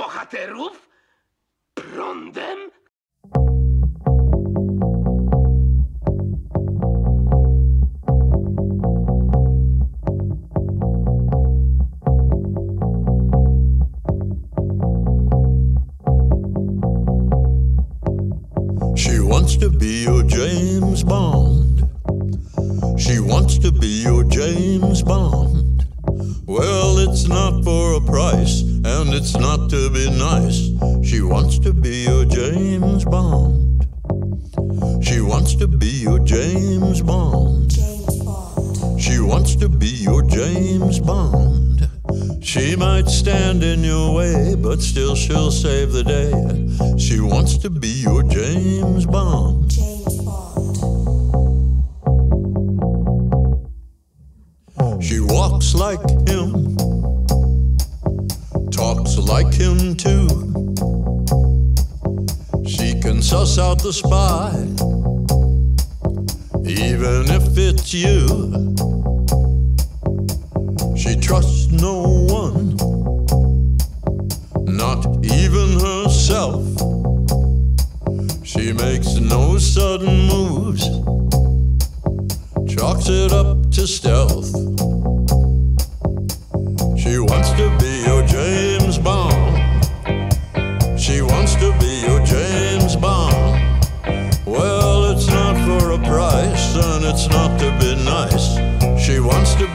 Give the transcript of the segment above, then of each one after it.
bohaterów? Prądem? She wants to be your James Bond. She wants to be your and it's not to be nice. She wants to be your James Bond. She wants to be your James Bond. She wants to be your James Bond. She might stand in your way, but still she'll save the day. She wants to be your James Bond. She walks like him, like him too. She can suss out the spy, even if it's you. She trusts no one, not even herself. She makes no sudden moves, chalks it up to stealth. She wants to be your James Bond. Your James Bond. Well, it's not for a price, and it's not to be nice. She wants to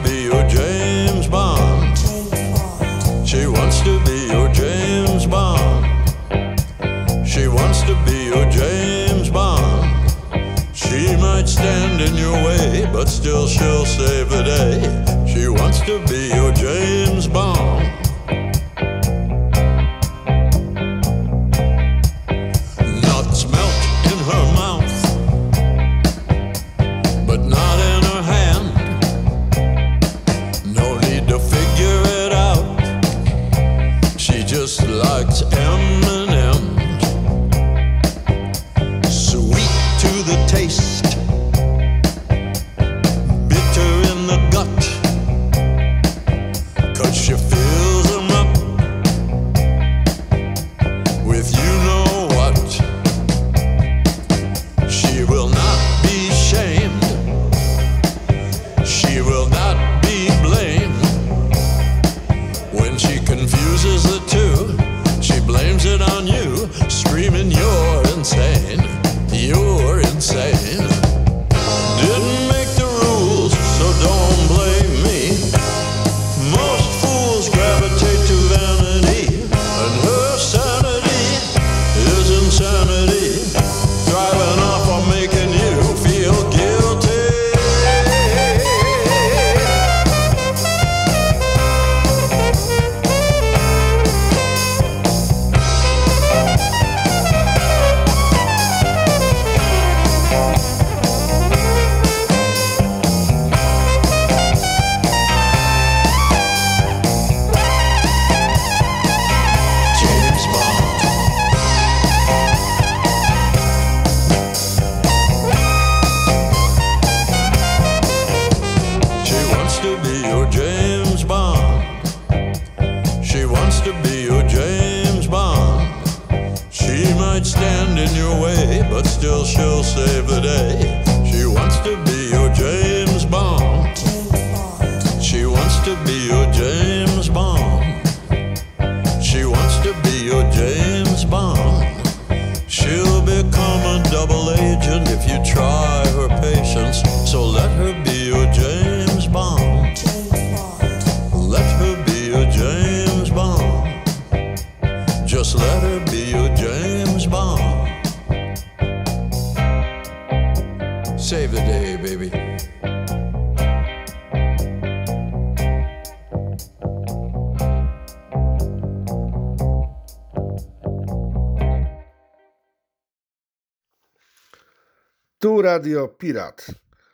Radio Pirat.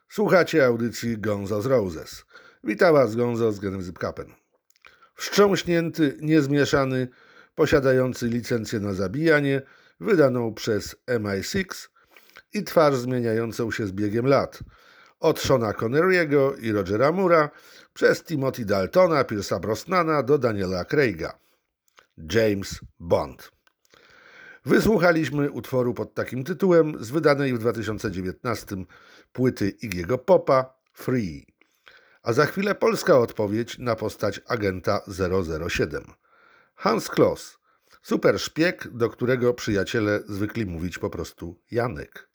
Słuchacie audycji Gonzo z Roses. Witam Was Gonzo z Genem Zypkapen. Wstrząśnięty, niezmieszany, posiadający licencję na zabijanie, wydaną przez MI6 i twarz zmieniającą się z biegiem lat. Od Shona Connery'ego i Rogera Mura przez Timothy Daltona, Pierce'a Brosnana do Daniela Craiga. James Bond. Wysłuchaliśmy utworu pod takim tytułem z wydanej w 2019 płyty Igiego Popa Free. A za chwilę polska odpowiedź na postać agenta 007. Hans Kloss, super szpieg, do którego przyjaciele zwykli mówić po prostu Janek.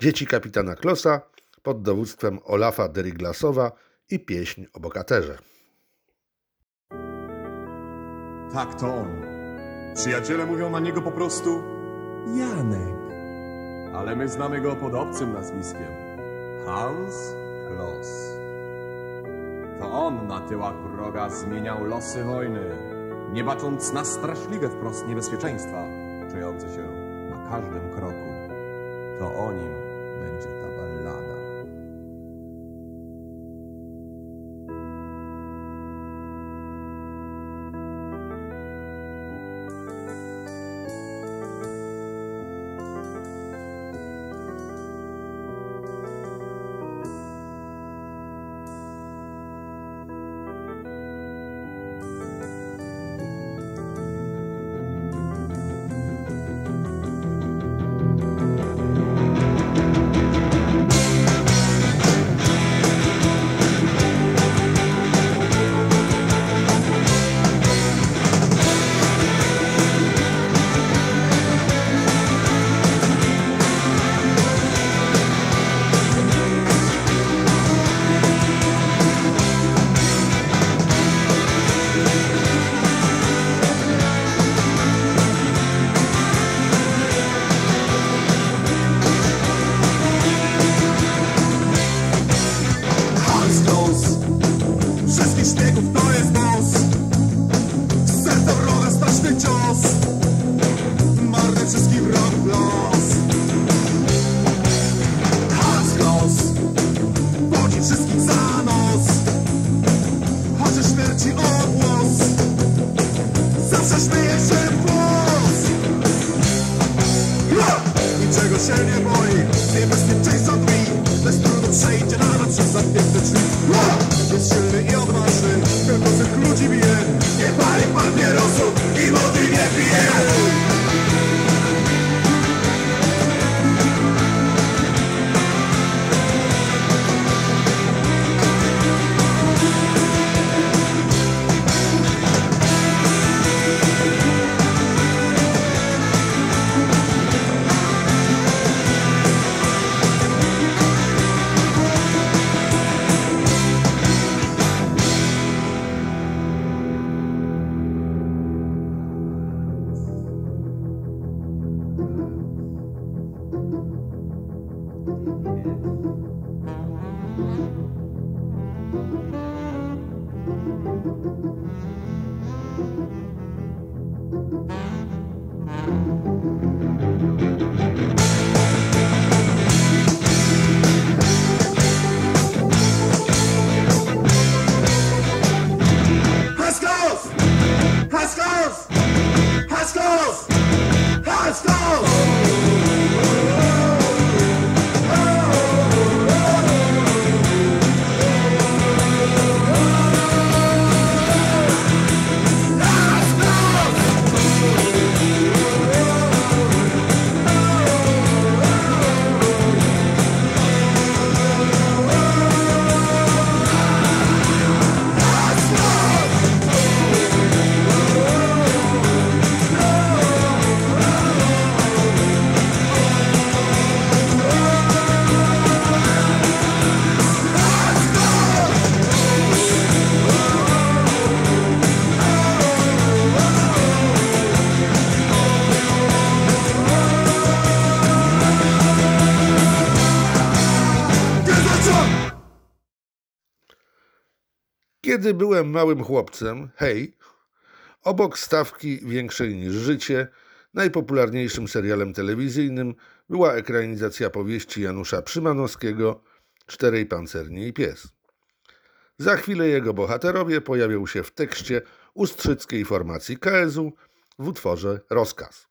Dzieci kapitana Klossa pod dowództwem Olafa Deriglasowa i pieśń o bogaterze. Tak, to on. Przyjaciele mówią na niego po prostu Janek. Ale my znamy go pod obcym nazwiskiem. Hans Kloss. To on na tyłach wroga zmieniał losy wojny, nie bacząc na straszliwe wprost niebezpieczeństwa, czujące się na każdym kroku. To o nim będzie Kiedy byłem małym chłopcem, hej, obok stawki większej niż życie, najpopularniejszym serialem telewizyjnym była ekranizacja powieści Janusza Przymanowskiego Czterej pancerni i pies. Za chwilę jego bohaterowie pojawią się w tekście ustrzyckiej formacji KSU w utworze Rozkaz.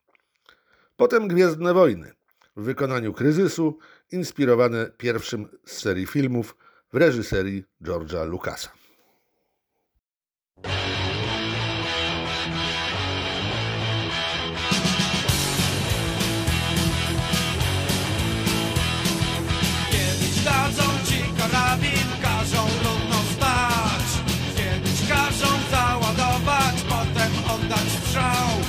Potem Gwiezdne Wojny w wykonaniu kryzysu, inspirowane pierwszym z serii filmów w reżyserii George'a Lucasa. Kiedyś dadzą ci karabin, każą równo stać. Kiedyś każą załadować, potem oddać strzał.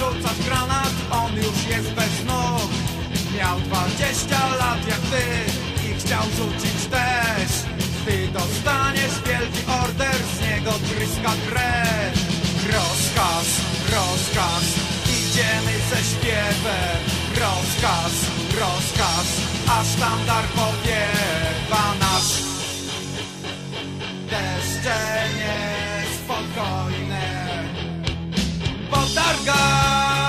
rzucać granat On już jest bez nóg. Miał dwadzieścia lat jak ty I chciał rzucić też. Ty dostaniesz wielki order Z niego tryska krew. Rozkaz, rozkaz Idziemy ze śpiewem. Rozkaz, rozkaz A sztandar powiewa nasz. Deszcze nie spokojnie Targa.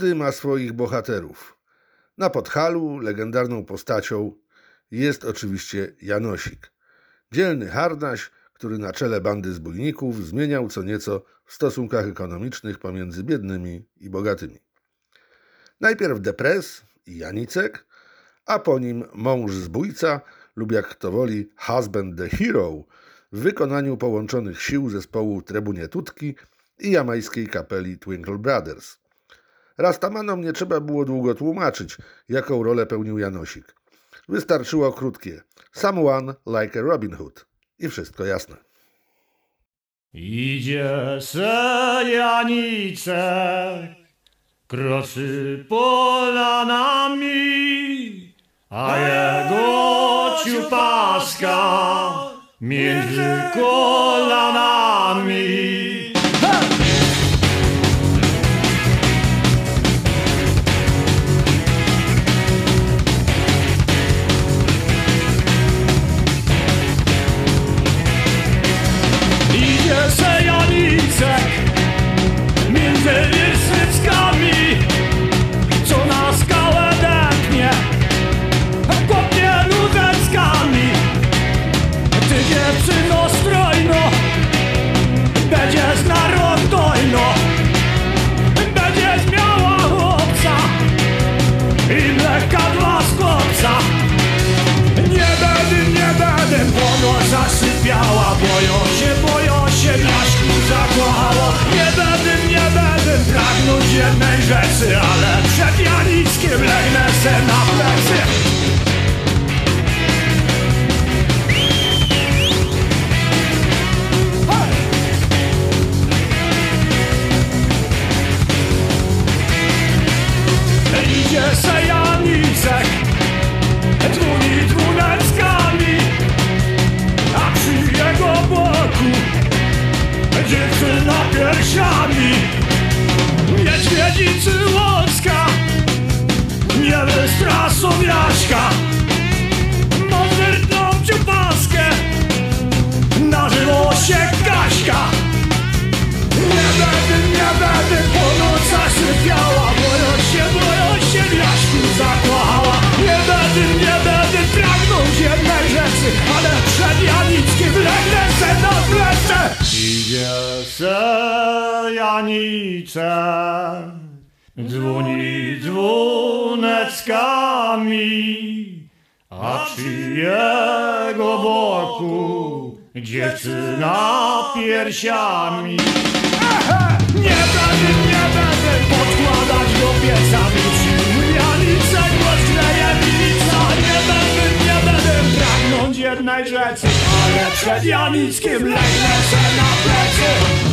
Każdy ma swoich bohaterów. Na Podhalu legendarną postacią jest oczywiście Janosik. Dzielny harnaś, który na czele bandy zbójników zmieniał co nieco w stosunkach ekonomicznych pomiędzy biednymi i bogatymi. Najpierw Depres i Janicek, a po nim mąż zbójca lub jak kto woli husband the hero w wykonaniu połączonych sił zespołu Trebunie Tutki i jamańskiej kapeli Twinkle Brothers. Rastamanom nie trzeba było długo tłumaczyć, jaką rolę pełnił Janosik. Wystarczyło krótkie Someone like a Robin Hood i wszystko jasne. Idzie Janicek, kroczy polanami, a jego ciupaska między kolanami. Boją się, boją się, Jaśku zakochało Nie będę, nie będę pragnąć jednej rzeczy Ale przed Janickiem legnę se na plecy. Idzie se Janicek piersiami Niedźwiedzicy łąska Nie wystraszą Jaśka. Moderną ciupaskę Na żywo się Kaśka. Nie będę, nie będę po nocach sypiała Boją się, boją się Jaśku zakochała. Nie będę, nie będę pragnąć jednej rzeczy Ale przed Janickiem legnę se na plecy Idzie se Janice Dzwoni dzwoneckami A przy jego boku Dziewczyna piersiami. Nie będę, nie będę podkładać do pieca Wrócił Janicek, rozgleje milica Nie będę, nie będę pragnąć jednej rzeczy Ale przed Janickiem legnę se na plecy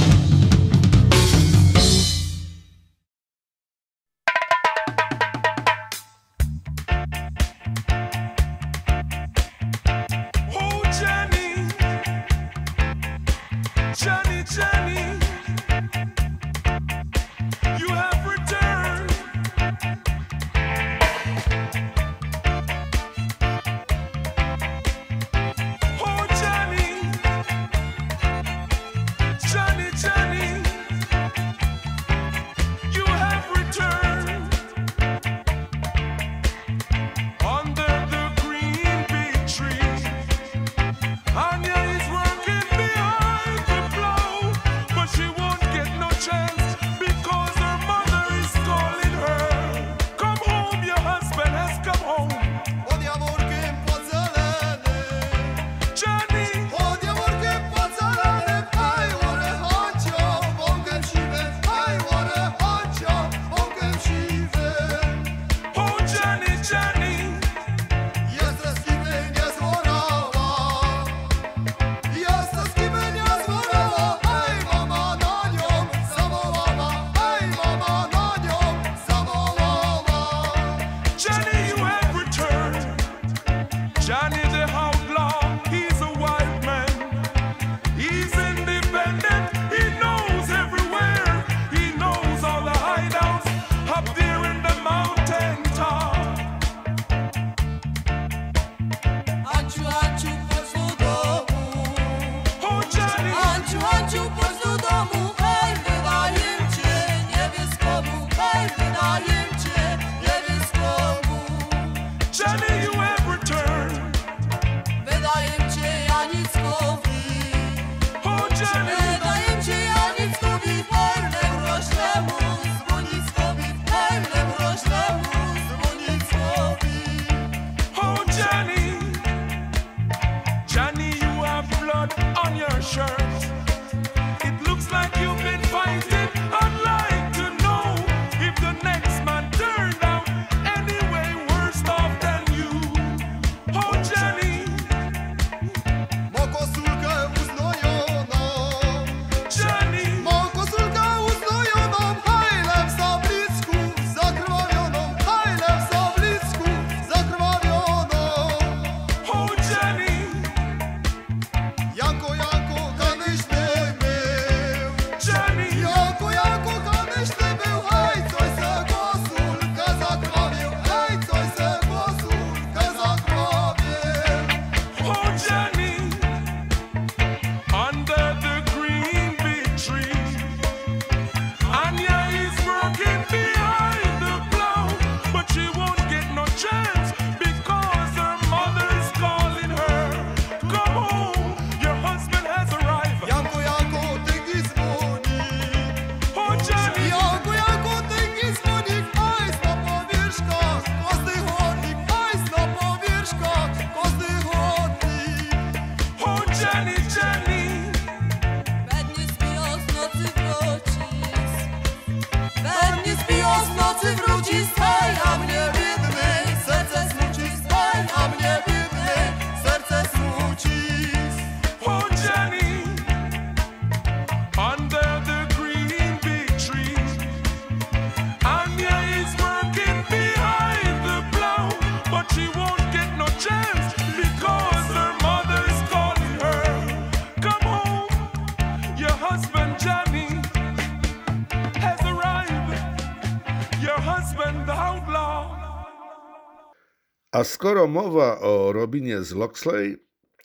Skoro mowa o Robinie z Loxley,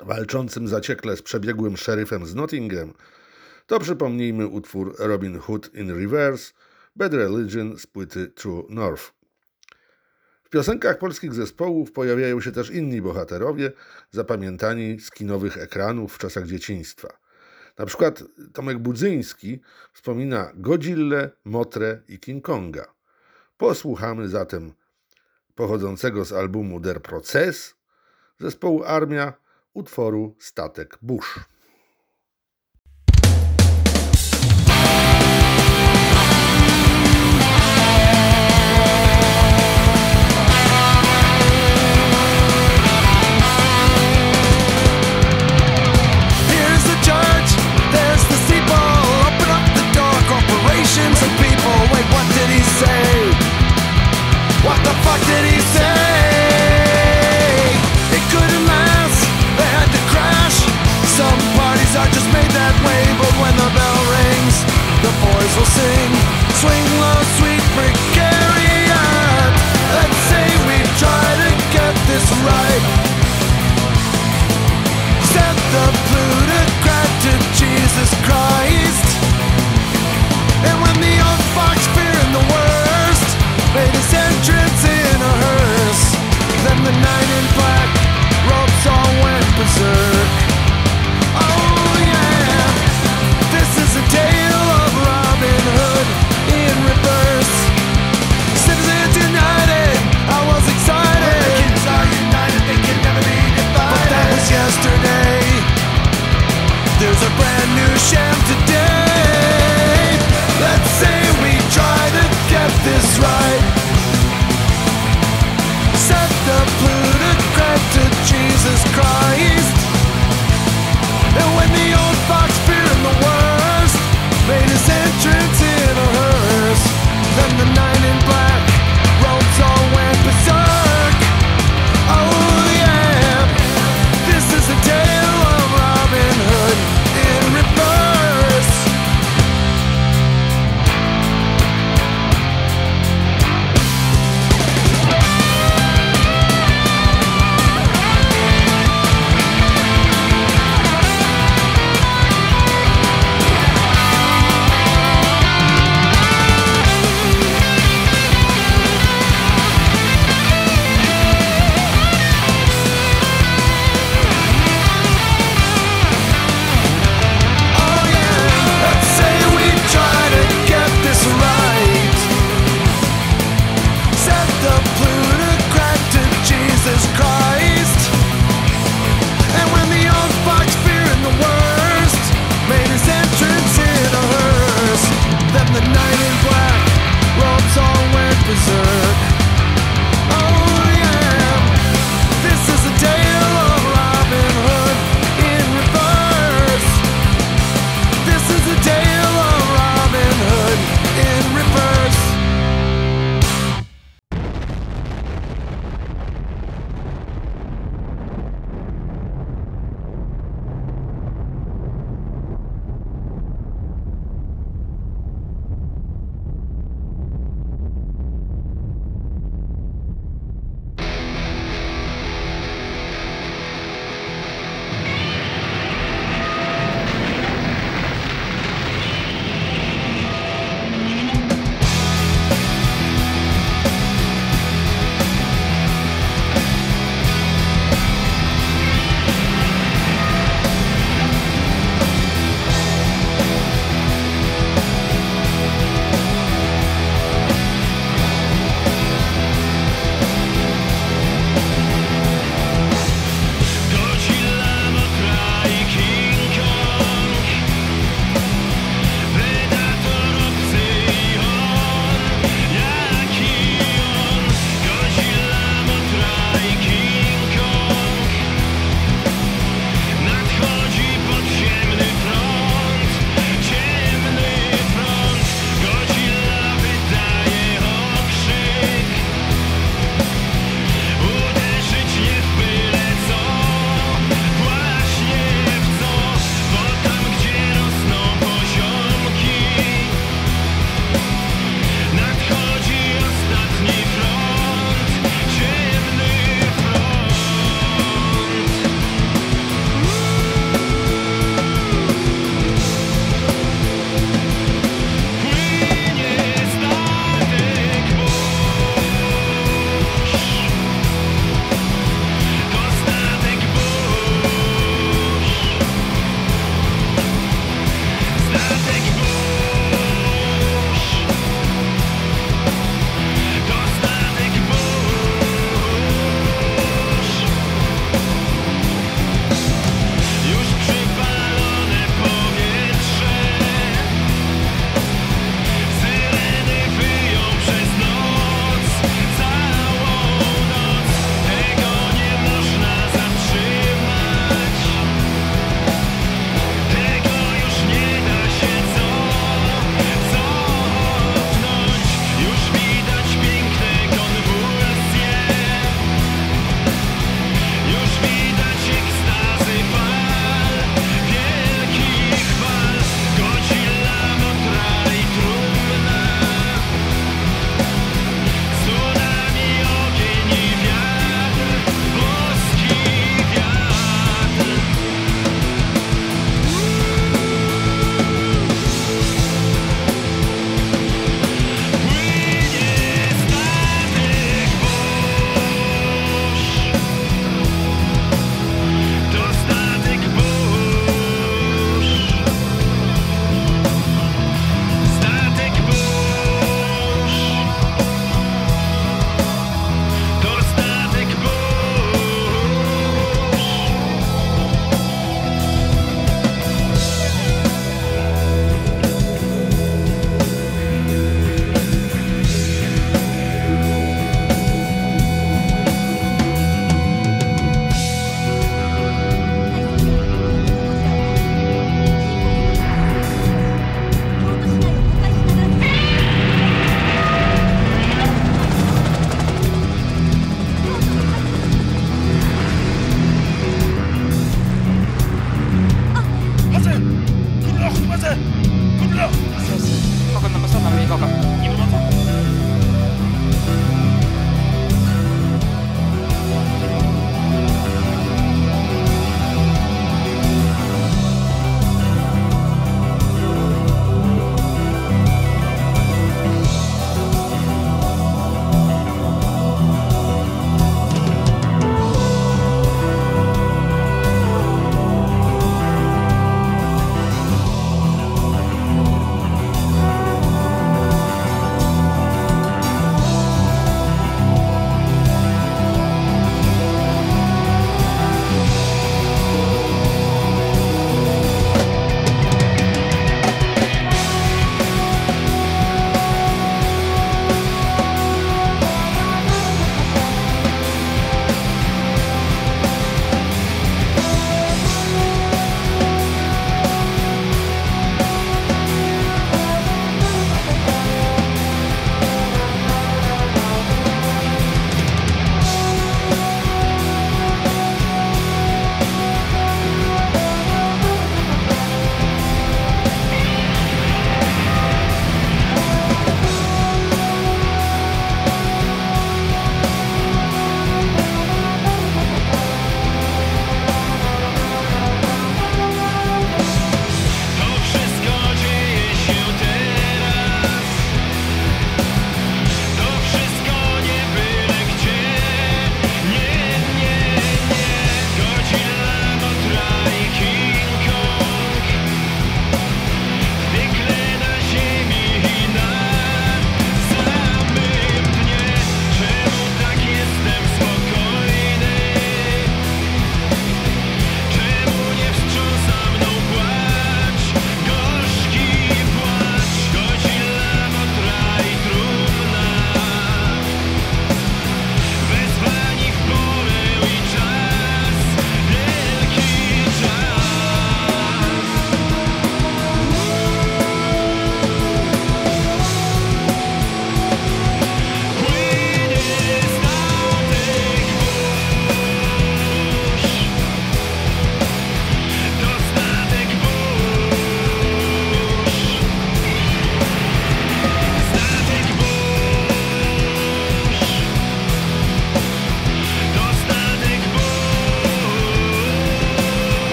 walczącym zaciekle z przebiegłym szeryfem z Nottingham, to przypomnijmy utwór Robin Hood in Reverse, Bad Religion z płyty True North. W piosenkach polskich zespołów pojawiają się też inni bohaterowie, zapamiętani z kinowych ekranów w czasach dzieciństwa. Na przykład Tomek Budzyński wspomina Godzillę, Motrę i King Konga. Posłuchamy zatem pochodzącego z albumu Der Prozess zespołu Armia utworu Statek Burz.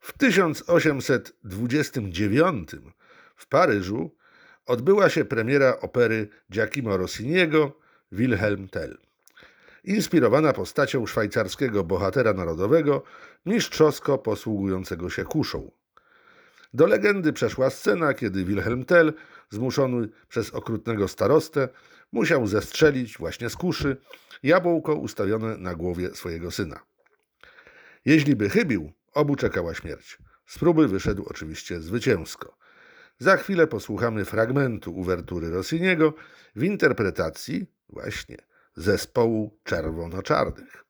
W 1829 w Paryżu odbyła się premiera opery Giacomo Rossiniego Wilhelm Tell. Inspirowana postacią szwajcarskiego bohatera narodowego, mistrzowsko posługującego się kuszą. Do legendy przeszła scena, kiedy Wilhelm Tell, zmuszony przez okrutnego starostę, musiał zestrzelić właśnie z kuszy jabłko ustawione na głowie swojego syna. Jeśli by chybił, obu czekała śmierć. Z próby wyszedł oczywiście zwycięsko. Za chwilę posłuchamy fragmentu uwertury Rossiniego w interpretacji właśnie zespołu czerwono-czarnych.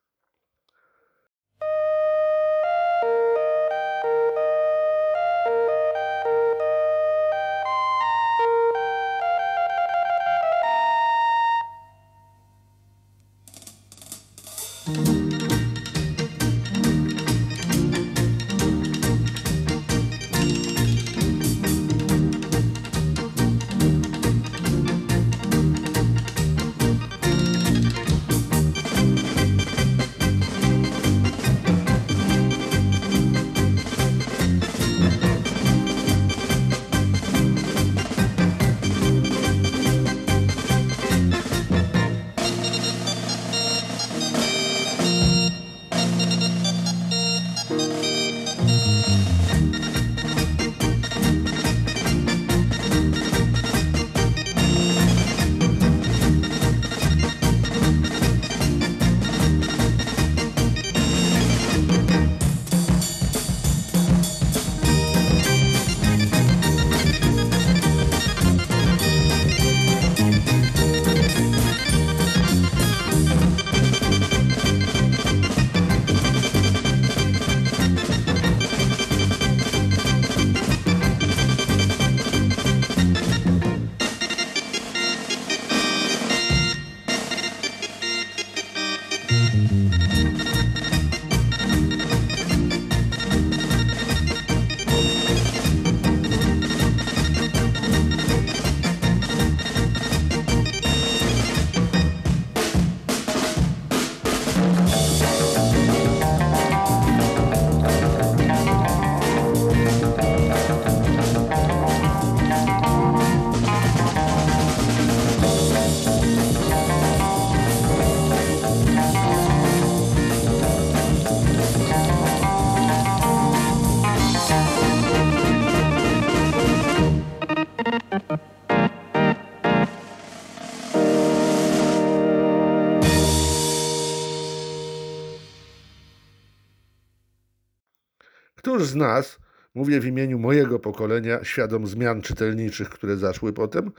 Z nas, mówię w imieniu mojego pokolenia, świadom zmian czytelniczych, które zaszły potem,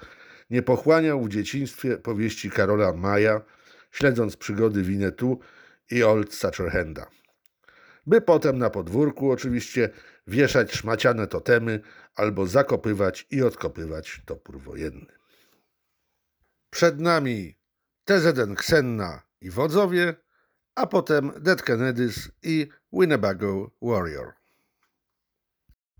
nie pochłaniał w dzieciństwie powieści Karola Maja, śledząc przygody Winnetu i Old Satcherhanda. By potem na podwórku oczywiście wieszać szmaciane totemy albo zakopywać i odkopywać topór wojenny. Przed nami TZN Ksenna i Wodzowie, a potem Dead Kennedys i Winnebago Warrior.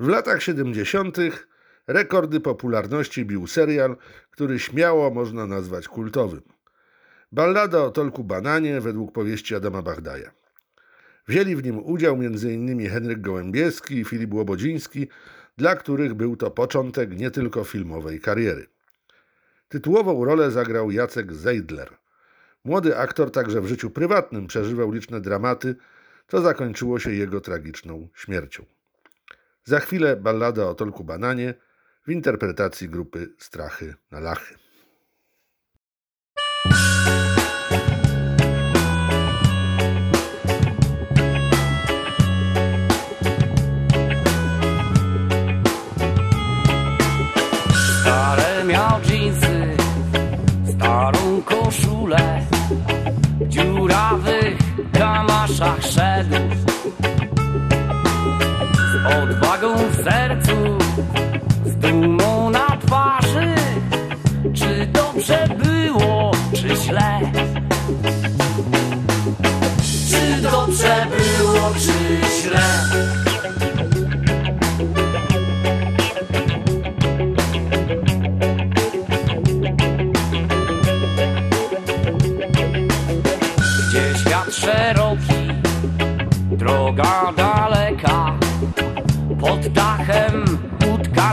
W latach 70. rekordy popularności bił serial, który śmiało można nazwać kultowym. Ballada o Tolku Bananie według powieści Adama Bagdaja. Wzięli w nim udział m.in. Henryk Gołębieski i Filip Łobodziński, dla których był to początek nie tylko filmowej kariery. Tytułową rolę zagrał Jacek Zeidler. Młody aktor także w życiu prywatnym przeżywał liczne dramaty, co zakończyło się jego tragiczną śmiercią. Za chwilę ballada o Tolku Bananie w interpretacji grupy Strachy na Lachy. Stare miał starą koszulę W dziurawych kamaszach szedł Z odwagą w sercu, z dumą na twarzy Czy dobrze było, czy źle? Czy dobrze było, czy źle?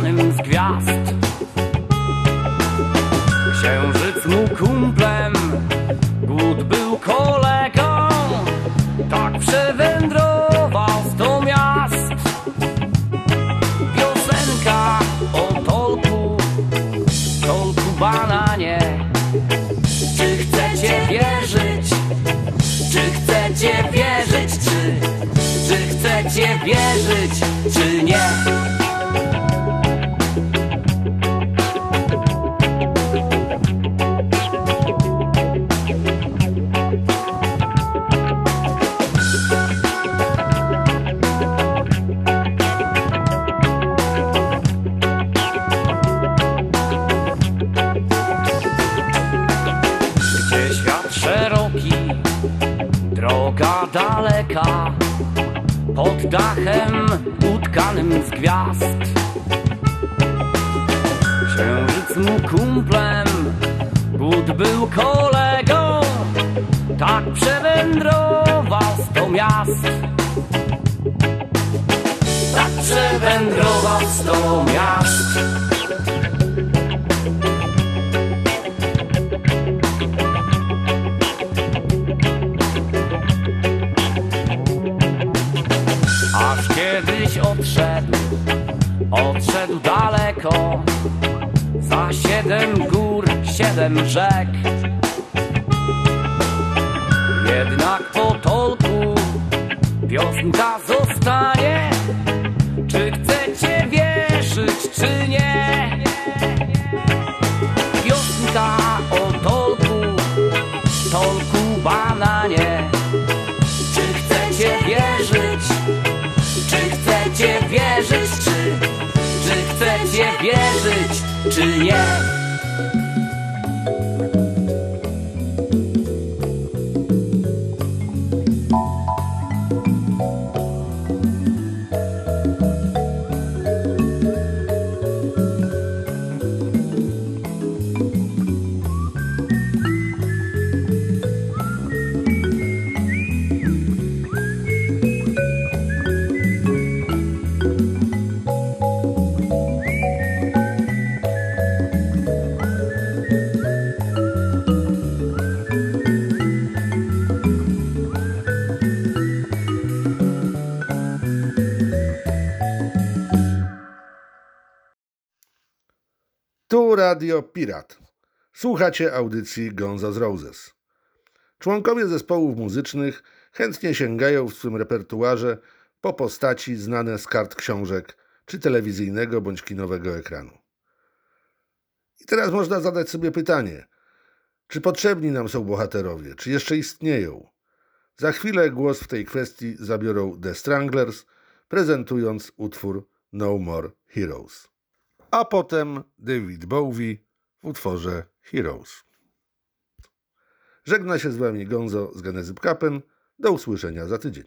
Utkanym z gwiazd. Księżyc mu kumplem, głód był kolegą, wierzyć, czy nie? Radio Pirat. Słuchacie audycji Gonzo z Roses. Członkowie zespołów muzycznych chętnie sięgają w swym repertuarze po postaci znane z kart książek czy telewizyjnego bądź kinowego ekranu. I teraz można zadać sobie pytanie, czy potrzebni nam są bohaterowie, czy jeszcze istnieją? Za chwilę głos w tej kwestii zabiorą The Stranglers, prezentując utwór No More Heroes. A potem David Bowie w utworze Heroes. Żegna się z Wami Gonzo z Genezy Kapen. Do usłyszenia za tydzień.